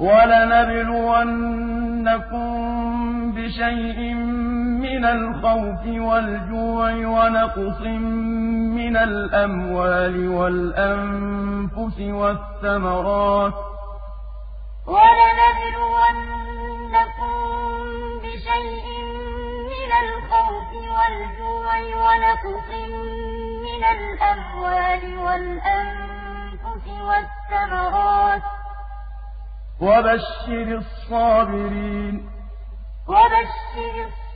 وَلَنَبْلُوَنَّكُم بِشَيْءٍ مِّنَ الْخَوْفِ وَالْجُوعِ وَنَقْصٍ مِّنَ الْأَمْوَالِ وَالْأَنفُسِ وَالثَّمَرَاتِ ۗ. وَلَنَبْلُوَنَّكُم بِشَيْءٍ مِّنَ الْخَوْفِ وَالْجُوعِ وَنَقْصٍ مِّنَ الْأَمْوَالِ وَالْأَنفُسِ وَبَشِّرِ الصَّابِرِينَ. وَبَشِّرِ الصَّابِرِينَ.